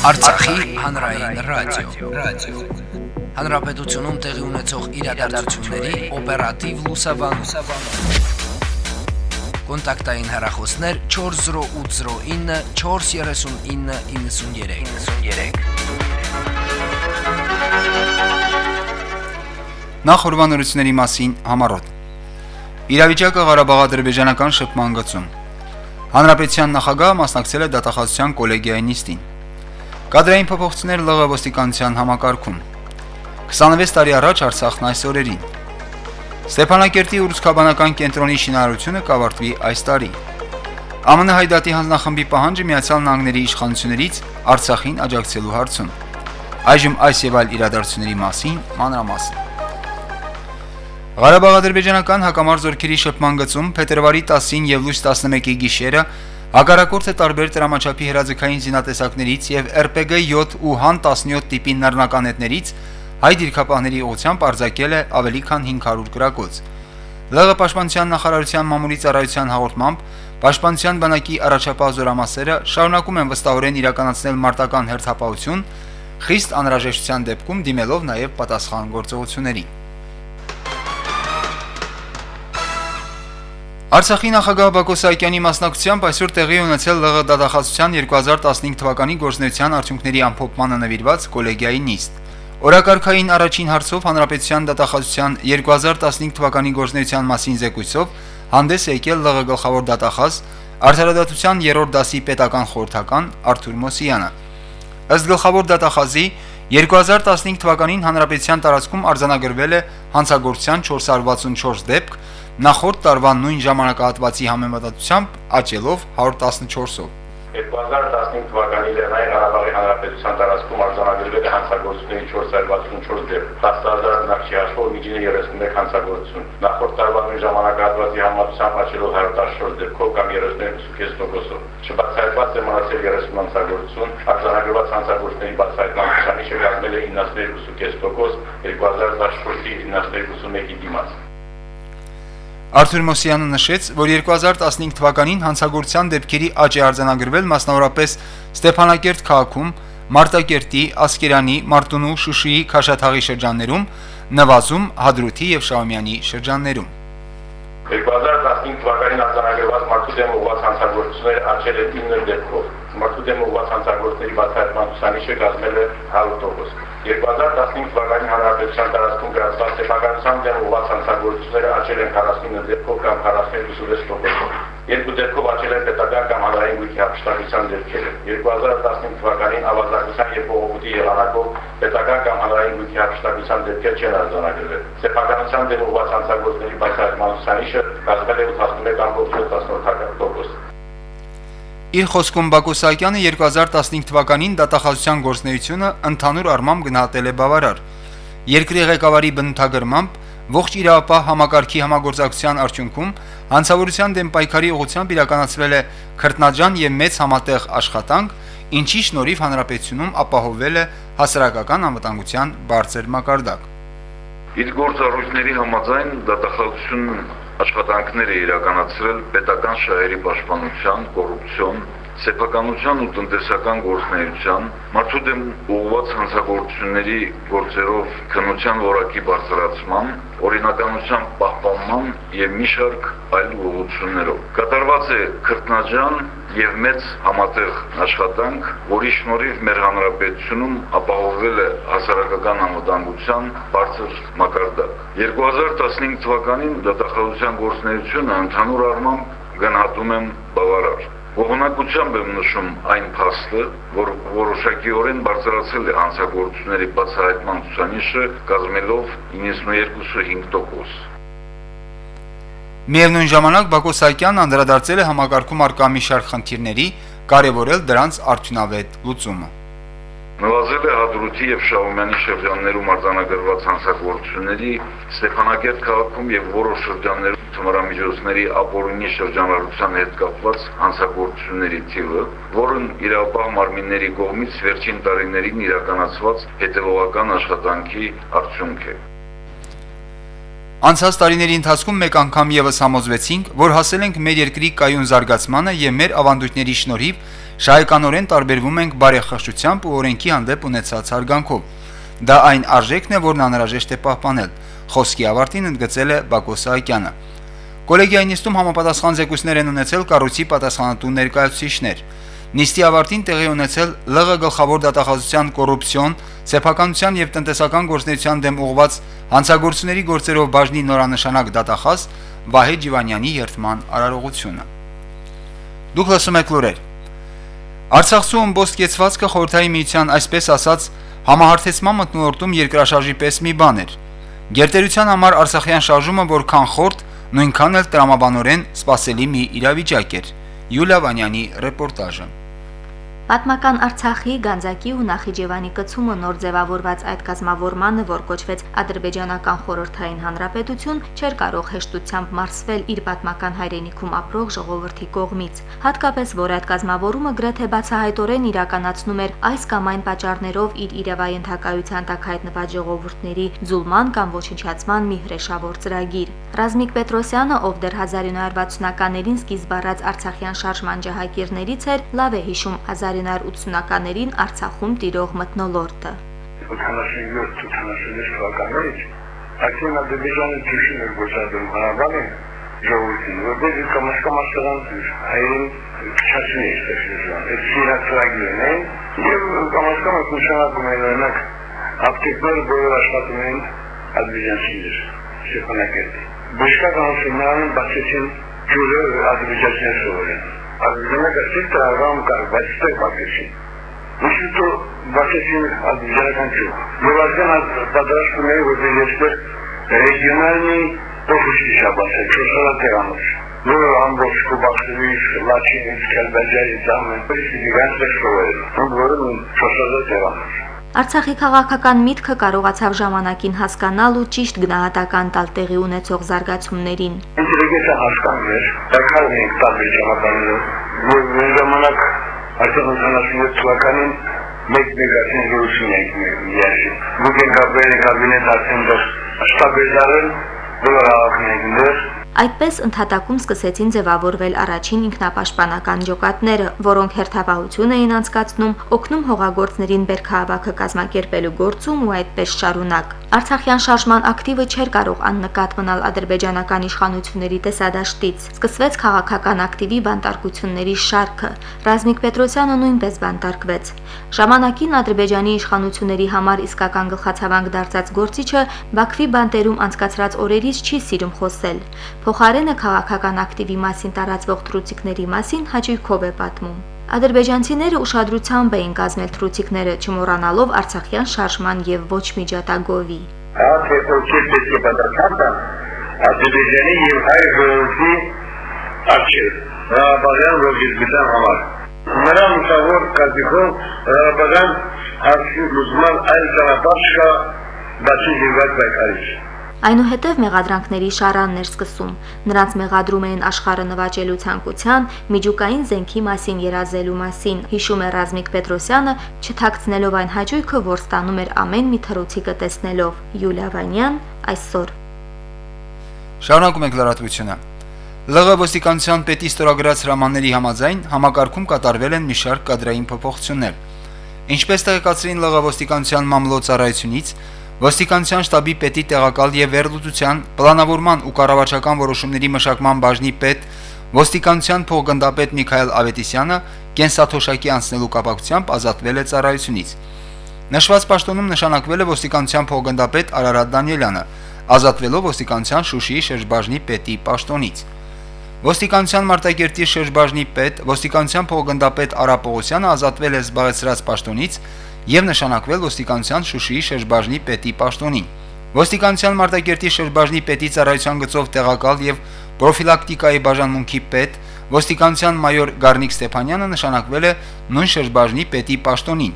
Արցախի հանրային ռադիո, ռադիո։ Հանրապետությունում տեղի ունեցող իրադարձությունների օպերատիվ լուսաբանում։ Կոնտակտային հեռախոսներ 40809 43993։ 93։ Նախորbanությունների մասին համառոտ։ Իրավիճակը Ղարաբաղ-ադրբեջանական շփման գծում։ Հանրապետության նախագահը մասնակցել է դատախազության կոլեգիայի նիստին։ Կադրային փոփոխություններ ԼՂ ոստիկանության համակարգում։ 26 տարի առաջ Արցախն այս օրերին։ Ստեփանակերտի ուրուցքաբանական կենտրոնի շինարարությունը կավարտվի այս տարի։ ԱՄՆ հայդատի հանձնախմբի պահանջը Միացյալ Նահանգների իշխանություններից Արցախին աջակցելու հարցում։ Այժմ այս եւ այլ իրադարձությունների մասին մանրամասն։ Ղարաբաղ-ադրբեջանական հակամարտ զորքերի շփման գծում փետրվարի 10-ին եւ լույս 11-ի գիշերը Հակառակորդը տարբեր դրամաչափի հրաձգային զինատեսակներից եւ RPG 7 ու Han 17 տիպի նռնականետներից հայ դիրքապահների ուղությամբ արձակել է ավելի քան 500 գրակոց։ ԼՂ պաշտպանության նախարարության մամուլի ծառայության հաղորդմամբ պաշտպանության բանակի առաջապահ զորամասերը շարունակում են վստահորեն իրականացնել մարտական հերթապահություն, խիստ անհրաժեշտության դեպքում դիմելով նաեւ պատասխան գործողությունների։ Արցախի նախագահ Բակո Սահակյանի մասնակցությամբ այսօր տեղի ունեցել ԼՂ դատախազության 2015 թվականի գործնեության արդյունքների ամփոփմանը նվիրված կոլեգիայի նիստ։ Օրակարգային առաջին հարցով հանրապետության դատախազության 2015 թվականի գործնեության մասին զեկույցով հանդես եկել ԼՂ գլխավոր դատախազ Արդարադատության 3-րդ դասի պետական խորհրդական Արթուր Մոսյանը։ Ըստ գլխավոր դատախազի 2015 թվականին հանրապետության տարածքում արձանագրվել է հանցագործության 464 դեպք, նախորդ տարվա նույն ժամանակահատվածի համեմատությամբ աճելով 114-ով։ 2015 թվականի Լեռնային Ղարաբաղի Հանրապետության տարածքում արձանագրվել է հանցագործությունների 464 դեպք, 10000 նախշի հաշվով միջինը 31 հանցագործություն։ Նախորդ տարվա նույն ժամանակահատվածի համեմատությամբ աճելով 114 դեպքով կամ 32.5%-ով։ Չբացահայտված է մնացել 30 հանցագործություն, արձանագրված հանցագործությունների բացահայտման ցուցանիշը կազմել է 92.5%, 2014-ի 92.1-ի դիմաց։ Արթուր Մոսյանը նշեց, որ 2015 թվականին հանցագործության դեպքերի աճ է արձանագրվել մասնավորապես Ստեփանակերտ քաղաքում, Մարտակերտի, Ասկերանի, Մարտունու, Շուշիի, Քաշաթաղի շրջաններում, Նվազում, Հադրութի եւ Շահումյանի շրջաններում։ 2015 թվականին արձանագրված մարդու դեմ ուղղված հանցագործությունները աճել են 9 դեպքով։ Մարդու դեմ ուղղված հանցագործությունների բացահայտման ցուցանիշը կազմել է 100%։ 2015 թվականի հանրապետության տարածքում գրանցված սեփականության դեմ ուղղված հանցագործությունները աճել են 49 դեպքով կամ 42.6%-ով։ Երկու դեպքով աճել են պետական կամ հանրային գույքի հապշտակության դեպքերը։ 2015 թվականին ավազակության եւ բողոքի եղանակով պետական կամ հանրային գույքի հապշտակության դեպքեր չեն արձանագրվել։ Սեփականության դեմ ուղղված հանցագործությունների բացահայտման ցուցանիշը կազմել է 81.7%։ Իր խոսքում Բակո Սահակյանը 2015 թվականին դատախազության գործնեությունը ընդհանուր առմամբ գնահատել է բավարար։ Երկրի ղեկավարի բնութագրմամբ ողջ իրավապահ համակարգի համագործակցության արդյունքում հանցավորության դեմ պայքարի ուղղությամբ իրականացվել է քրտնաջան եւ մեծ համատեղ աշխատանք, ինչի շնորհիվ հանրապետությունում ապահովվել է հասարակական անվտանգության բարձր մակարդակ։ Իր գործառույթների համաձայն դատախազությունն աշխատանքներ է իրականացրել պետական շահերի պաշտպանության, կոռուպցիոն, սեփականության ու տնտեսական գործնեայության, մարդու դեմ ուղղված հանցագործությունների գործերով քննության որակի բարձրացման, օրինականության պահպանման եւ մի շարք այլ ուղղություններով։ Կատարված է քրտնաջան եւ մեծ համատեղ աշխատանք, որի շնորհիվ մեր հանրապետությունում ապահովվել է հասարակական անվտանգության բարձր մակարդակ։ 2015 թվականին դատախազության գործնեությունը ընդհանուր առմամբ գնահատում եմ բավարար։ Ողնակությամբ եմ նշում այն փաստը, որ որոշակիորեն բարձրացել է հանցագործությունների բացահայտման ցուցանիշը, կազմելով 92.5%։ Միևնույն ժամանակ Բակո Սահակյանն անդրադարձել է համագարկում արկա մի շարք խնդիրների, կարևորել դրանց արդյունավետ լուծումը։ Նվազել է Հադրութի եւ Շահումյանի շրջաններում արձանագրված հանցագործությունների, Ստեփանակերտ քաղաքում եւ որոշ շրջաններում թմրամիջոցների ապօրինի շրջանառության հետ կապված հանցագործությունների թիվը, որն իրավապահ մարմինների կողմից վերջին տարիներին իրականացված հետևողական աշխատանքի արդյունք է։ Անցած տարիների ընթացքում մեկ անգամ եւս համոզվեցինք, որ հասել ենք մեր երկրի կայուն զարգացմանը եւ մեր ավանդույթների շնորհիվ շահեկանորեն տարբերվում ենք բարեխղճությամբ ու օրենքի հանդեպ ունեցած հարգանքով։ Դա այն արժեքն է, որն անհրաժեշտ է պահպանել, խոսքի ավարտին ընդգծել է Բակո Սահակյանը։ Կոլեգիայի նիստում համապատասխան զեկույցներ են ունեցել կառույցի պատասխանատու ներկայացուցիչներ։ Նիստի ավարտին տեղի ունեցել ԼՂ գլխավոր դատախազության կոռուպցիոն, սեփականության եւ տնտեսական գործնեության դեմ ուղված հանցագործությունների գործերով բաժնի նորանշանակ դատախազ Վահե Ջիվանյանի երթման արարողությունը։ Դուք լսում եք լուրեր։ Արցախցում ոսկեցվածքը խորթայի միության այսպես ասած համահարթեցման մտնորդում երկրաշարժի պես մի բան էր։ Գերտերության համար Արցախյան շարժումը որքան խորտ, նույնքան էլ տրամաբանորեն սпасելի մի իրավիճակ էր։ Յուլիա Վանյանի ռեպորտաժը Պատմական Արցախի Գանձակի ու Նախիջևանի կցումը նոր ձևավորված այդ կազմավորմանը, որ կոչվեց Ադրբեջանական խորհրդային հանրապետություն, չէր կարող հեշտությամբ մարսվել իր պատմական հայրենիքում ապրող ժողովրդի կողմից։ Հատկապես, որ այդ կազմավորումը գրեթե բացահայտորեն իրականացնում էր այս կամ այն պատճառներով իր իրավայենթակայության տակ հայտնված ժողովուրդների զուլման կամ ոչնչացման մի հրեշավոր ծրագիր։ Ռազմիկ Պետրոսյանը, ով դեռ 1960-ականներին սկիզբ առած Արցախյան շարժման ջահակիրներից էր, լավ է հիշում 1980-ականներին Արցախում տիրող մթնոլորտը։ 87-86 թվականներից Ակին Ադրբեջանը ճիշտ էր գործադրում Ղարաբաղը ժողովրդին, որտեղ կամաց-կամաց տղան հայերին չասին է ստեղծել։ Այդ սիրացրագիրն է, եւ կամաց-կամաց նշանակում է օրինակ ապտեկները բոլոր աշխատում են ադրբեջանցիներ, Ստեփանակերտի։ Բժշկական ուսումնարանում բացեցին ջուրը ադրբեջանցիներ սովորեն Ադրբեջանը գտել տրավմ կար, բայց ստեղ բացեցին։ Ինչու՞ բացեցին ադրբեջանական ջուր։ Եվ ազգան պատրաստում է որ դեպի ռեգիոնալնի փոխուշի շաբասը, չորսալա տեղանոց։ Նոր ամբողջ կուբաքսերի լաչինից կալբաջայի զամը, պրիսի գիգանտ է շովել, որը չորսալա տեղանոց։ Արցախի քաղաքական միտքը կարողացավ ժամանակին հասկանալ ու ճիշտ գնահատական տալ տեղի ունեցող զարգացումներին։ Ինտելիգենցիա հասկաններ, դակալ ենք տալի ժամանակներով, որ մեր ժամանակ արդեն 97 թվականին մեկ մեգացին զորություն ենք միասին։ Դուք եք ապրել կաբինետ արդեն դեռ շտաբերդարել, բոլոր հավաքներներ Այդպես ընդհատակում սկսեցին ձևավորվել առաջին ինքնապաշտպանական ջոկատները, որոնք հերթապահություն էին անցկացնում, օգնում հողագործներին բերքահավաքը կազմակերպելու գործում ու այդպես շարունակ։ Արցախյան շարժման ակտիվը չէր կարող աննկատ մնալ ադրբեջանական իշխանությունների տեսադաշտից։ Սկսվեց քաղաքական ակտիվի բանտարկությունների շարքը։ Ռազմիկ Պետրոսյանը նույնպես բանտարկվեց։ Ժամանակին Ադրբեջանի իշխանությունների համար իսկական գլխացավանք դարձած գործիչը Բաքվի բանտերում անցկացրած օրերից չի սիրում խոսել։ Փոխարենը քաղաքական ակտիվի մասին տարածվող թրուցիկների մասին հաճույքով է պատմում։ Ադրբեջանցիները ուշադրությամբ էին կազմել թրուցիկները, չմոռանալով Արցախյան շարժման եւ ոչ միջատագովի։ Ադրբեջանի Ադրբեջանի եւ հայ ժողովրդի արժեք Ղարաբաղյան ռոժիզմության համար։ Նրա մտավոր կազմիկով Ղարաբաղյան հարցի լուծման այլ ճանապարհ չկա բացի զինված պայքարից։ Այնուհետև մեղադրանքների շարանն էր սկսում։ Նրանց մեղադրում էին աշխարհը նվաճելու ցանկության, միջուկային զենքի մասին երազելու մասին։ Հիշում է Ռազմիկ Պետրոսյանը, չթաքցնելով այն հաճույքը, որ ստանում էր ամեն մի թռուցիկը տեսնելով։ Յուլիա Վանյան այսօր։ Շարունակում ենք լրատվությունը։ ԼՂ ոստիկանության պետի ստորագրած հրամանների համաձայն համակարգում կատարվել են մի շարք կադրային փոփոխություններ։ Ինչպես տեղեկացրին ԼՂ ոստիկանության մամլոյցարայությունից, Ոստիկանության շտաբի պետի տեղակալ եւ վերլուծության, պլանավորման ու կառավարչական որոշումների մշակման բաժնի պետ ոստիկանության փոխգնդապետ Միքայել Ավետիսյանը կենսաթոշակի անցնելու կապակցությամբ ազատվել է ծառայությունից։ Նշված պաշտոնում նշանակվել է ոստիկանության փոխգնդապետ Արարատ Դանիելյանը, ազատվելով ոստիկանության Շուշիի շրջբաժնի պետի պաշտոնից։ Ոստիկանության Մարտակերտի շրջբաժնի պետ, ոստիկանության փոխգնդապետ Արա Պողոսյանը ազատվել է զբաղեցրած պաշտոնից եւ նշանակվել ոստիկանության Շուշիի շրջբաժնի պետի պաշտոնին։ Ոստիկանության Մարտակերտի շրջբաժնի պետի ծառայության գծով տեղակալ եւ պրոֆիլակտիկայի բաժանմունքի պետ ոստիկանության մայոր Գառնիկ Ստեփանյանը նշանակվել է նույն շրջբաժնի պետի պաշտոնին,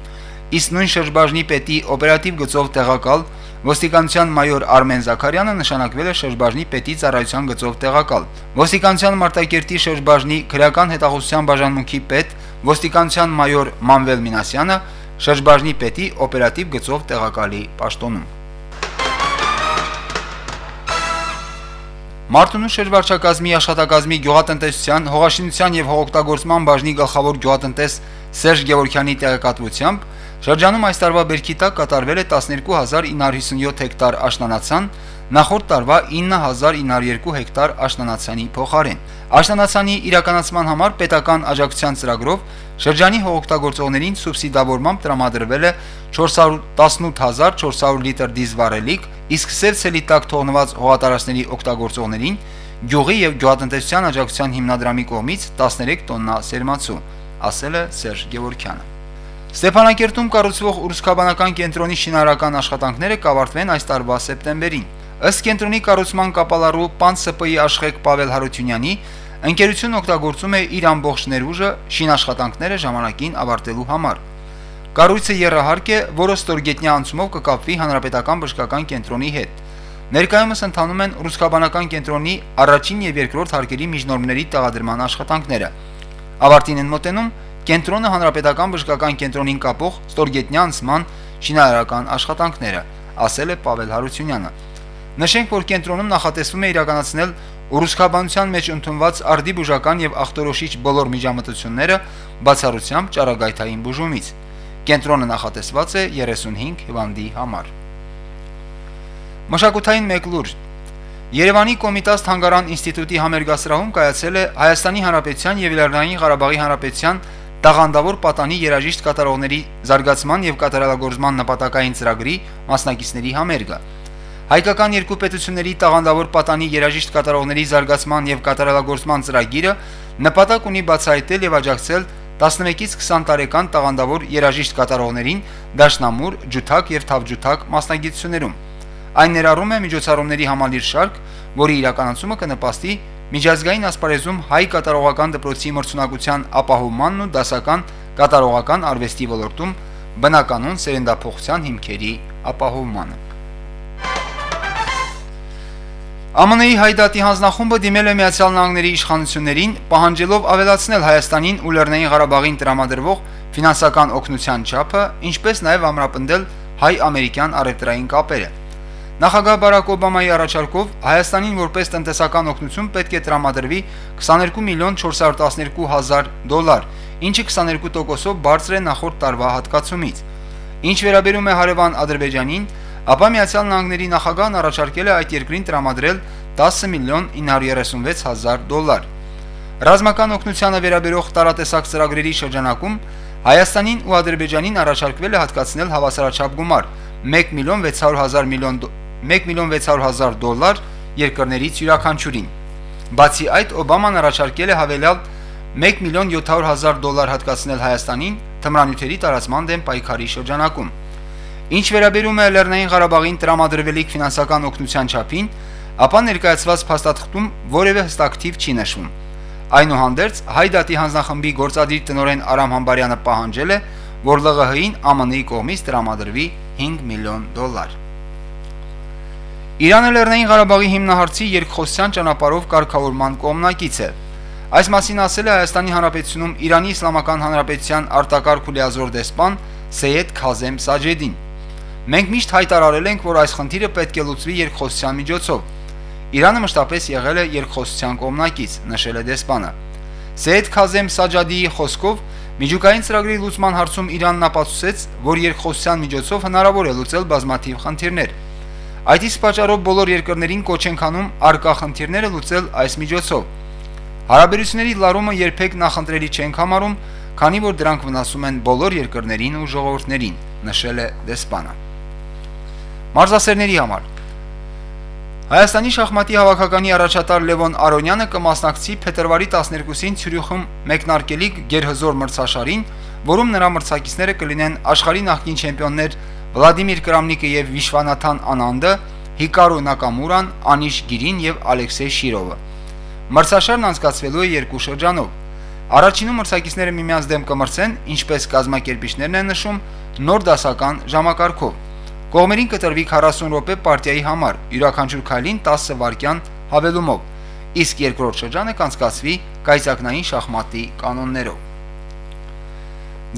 իսկ նույն շրջբաժնի պետի օպերատիվ գծով տեղակալ Ոստիկանության մայոր Արմեն Զաքարյանը նշանակվել է շրջբաժնի պետի ծառայության գծով տեղակալ։ Ոստիկանության Մարտակերտի շրջբաժնի քրեական հետախուզության բաժանմունքի պետ ոստիկանության մայոր Մանվել Մինասյանը շրջբաժնի պետի օպերատիվ գծով տեղակալի պաշտոնում։ Մարտունու շրջվարչակազմի աշխատակազմի գյուղատնտեսության, հողաշինության եւ հողօգտագործման բաժնի գլխավոր գյուղատնտես Սերժ Գևորքյանի տեղեկատվությամբ շրջանում այս տարվա բերքի տակ կատարվել է 12957 հեկտար աշնանացան, նախորդ տարվա 9902 հեկտար աշնանացանի փոխարեն։ Աշնանացանի իրականացման համար պետական աջակցության ծրագրով շրջանի հողօգտագործողներին սուբսիդավորմամբ տրամադրվել է 418400 լիտր դիզվառելիք, իսկ սև ցելի տակ թողնված հողատարածքների օգտագործողներին գյուղի եւ գյուղատնտեսության աջակցության հիմնադրամի կողմից 13 տոննա սերմացու, ասել է Սերժ Գևորքյանը։ Ստեփանակերտում կառուցվող ուրսկաբանական կենտրոնի շինարարական աշխատանքները կավարտվեն այս տարվա սեպտեմբերին։ Ըստ կենտրոնի կառուցման կապալառու Պան ՍՊ-ի աշխեք Պավել Հարությունյանի, ընկերությունն օգտագործում է իր ամբողջ ներուժը շինաշխատանքները ժամանակին ավարտելու համար։ Կառույցը երրահարկ է, որը ստորգետնյա անցումով կկապվի հանրապետական բժշկական կենտրոնի հետ։ Ներկայումս ընթանում են ռուսկաբանական կենտրոնի առաջին եւ երկրորդ հարկերի միջնորմների տեղադրման աշխատանքները։ Ավարտին են մոտենում կենտրոնը հանրապետական բժշկական կենտրոնին կապող ստորգետնյա անցման շինարարական աշխատանքները, ասել է Պավել Հարությունյանը։ Նշենք, որ կենտրոնում նախատեսվում է իրականացնել Ուրուսկաբանության մեջ ընդունված արդի բուժական եւ ախտորոշիչ բոլոր միջամտությունները բացառությամբ ճարագայթային բուժումից։ Կենտրոնը նախատեսված է 35 հիվանդի համար։ Մշակութային մեկլուր Երևանի Կոմիտաս Թանգարան ինստիտուտի համերգասրահում կայացել է Հայաստանի Հանրապետության եւ Լեռնային Ղարաբաղի Հանրապետության տաղանդավոր պատանի երաժիշտ կատարողների զարգացման եւ կատարելագործման նպատակային ծրագրի մասնակիցների համերգը։ Հայկական երկու պետությունների տաղանդավոր պատանի երաժիշտ կատարողների զարգացման եւ կատարելագործման ծրագիրը նպատակ ունի բացահայտել եւ աջակցել 11-ից 20 տարեկան տաղանդավոր երաժիշտ կատարողներին դաշնամուր, ջութակ եւ թավջութակ մասնագիտություններում։ Այն ներառում է միջոցառումների համալիր շարք, որի իրականացումը կնպաստի միջազգային ասպարեզում հայ կատարողական դպրոցի մրցունակության ապահովմանն ու դասական կատարողական արվեստի ոլորտում բնականon սերնդափոխության հիմքերի ապահովմանը։ ԱՄՆ-ի հայդատի հանձնախումբը դիմել է Միացյալ Նահանգների իշխանություններին, պահանջելով ավելացնել Հայաստանին ու Լեռնային Ղարաբաղին տրամադրվող ֆինանսական օգնության չափը, ինչպես նաև ամրապնդել հայ-ամերիկյան առևտրային կապերը։ Նախագահ Բարակ Օբամայի առաջարկով Հայաստանին որպես տնտեսական օգնություն պետք է տրամադրվի 22 միլիոն 412 հազար դոլար, ինչը 22%-ով բարձր է նախորդ տարվա հատկացումից։ Ինչ վերաբերում է հարևան Ադրբեջանին, ապա Միացյալ Նահանգների նախագահն առաջարկել է այդ երկրին տրամադրել 10 միլիոն 936 հազար դոլար։ Ռազմական օգնությանը վերաբերող տարատեսակ ծրագրերի շրջանակում Հայաստանին ու Ադրբեջանին առաջարկվել է հատկացնել հավասարաչափ գումար 1 միլիոն 600 հազար միլիոն 1 միլիոն 600 հազար դոլար երկրներից յուրաքանչյուրին։ Բացի այդ, Օբաման առաջարկել է հավելյալ 1 միլիոն 700 հազար դոլար հատկացնել Հայաստանին թմրանյութերի տարածման դեմ պայքարի շրջանակում։ Ինչ վերաբերում է Լեռնային Ղարաբաղին տրամադրվելիք ֆինանսական օգնության չափին, ապա ներկայացված փաստաթղթում որևէ հստակ թիվ չի նշվում։ Այնուհանդերձ Հայդատի հանձնախմբի գործադիր տնօրեն Արամ Համբարյանը պահանջել է, որ ԼՂՀ-ին ԱՄՆ-ի կողմից տրամադրվի 5 միլիոն դոլար։ Իրանը Լեռնային Ղարաբաղի հիմնահարցի երկխոսության ճանապարհով կարգավորման կողմնակից է։ Այս մասին ասել է Հայաստանի Հանրապետությունում Իրանի Իսլամական Հանրապետության արտակարգ ու լիազոր դեսպան Սեյեդ Քազեմ Սաջեդին։ Մենք միշտ հայտարարել ենք, որ այս խնդիրը պետք է լուծվի երկխոսության միջոցով։ Իրանը մշտապես եղել է երկխոսության կողմնակից, նշել է դեսպանը։ Սեյեդ Քազեմ Սաջադիի խոսքով Միջուկային ծրագրի լուծման հարցում Իրանն ապացուցեց, որ երկխոսության միջոցով հնարավոր է լուծել բազմաթիվ խնդիրներ։ Այդ իսկ պատճառով բոլոր երկրներին կոչ են քանում արկա խնդիրները լուծել այս միջոցով։ Հարաբերությունների լարումը երբեք նախընտրելի չենք համարում, քանի որ դրանք վնասում են բոլոր երկրներին ու ժողովուրդներին, նշել է դեսպանը մարզասերների համար։ Հայաստանի շախմատի հավաքականի առաջատար Լևոն Արոնյանը կմասնակցի փետրվարի 12-ին Ցյուրիխում մեկնարկելիք Գերհզոր մրցաշարին, որում նրա մրցակիցները կլինեն աշխարհի նախկին չեմպիոններ Վլադիմիր Կրամնիկը եւ Վիշվանաթան Անանդը, Հիկարո Նակամուրան, Անիշ Գիրին եւ Ալեքսեյ Շիրովը։ Մրցաշարն անցկացվելու է երկու շրջանով։ Առաջինում մրցակիցները միմյանց դեմ կմրցեն, ինչպես կազմակերպիչներն են նշում, նոր դասական ժամակարգով։ Կողմերին կտրվի 40 րոպե պարտիայի համար, յուրաքանչյուր քայլին 10 վայրկյան հավելումով, իսկ երկրորդ շրջանը կանցկացվի կայծակնային շախմատի կանոններով։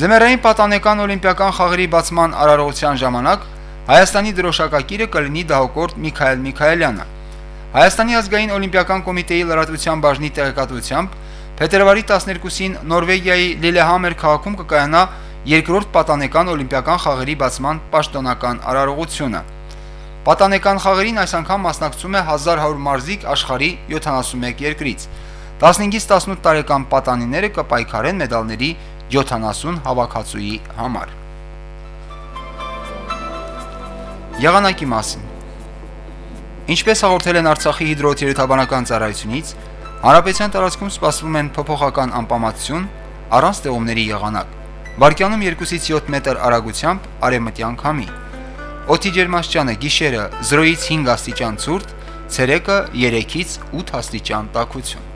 Ձմեռային պատանեկան օլիմպիական խաղերի բացման արարողության ժամանակ Հայաստանի դրոշակակիրը կլինի դահոկորտ Միքայել Միքայելյանը։ Հայաստանի ազգային օլիմպիական կոմիտեի լրատվության բաժնի տեղեկատվությամբ փետրվարի 12-ին Նորվեգիայի Լիլեհամեր քաղաքում կկայանա երկրորդ պատանեկան օլիմպիական խաղերի բացման պաշտոնական արարողությունը։ Պատանեկան խաղերին այս անգամ մասնակցում է 1100 մարզիկ աշխարի 71 երկրից։ 15-ից 18 տարեկան պատանիները կպայքարեն մեդալների 70 հավաքածուի համար։ Եղանակի մասին Ինչպես հաղորդել են Արցախի հիդրոթերապևտաբանական ծառայությունից, հարաբեցյան տարածքում սպասվում են փոփոխական անպամատություն առանց ձեղումների եղանակ։ Վարկյանում 2-ից 7 մետր արագությամբ արևմտյան քամի։ Օդի ջերմաստիճանը գիշերը 0-ից 5 աստիճան ցուրտ, ցերեկը 3-ից 8 աստիճան տաքություն։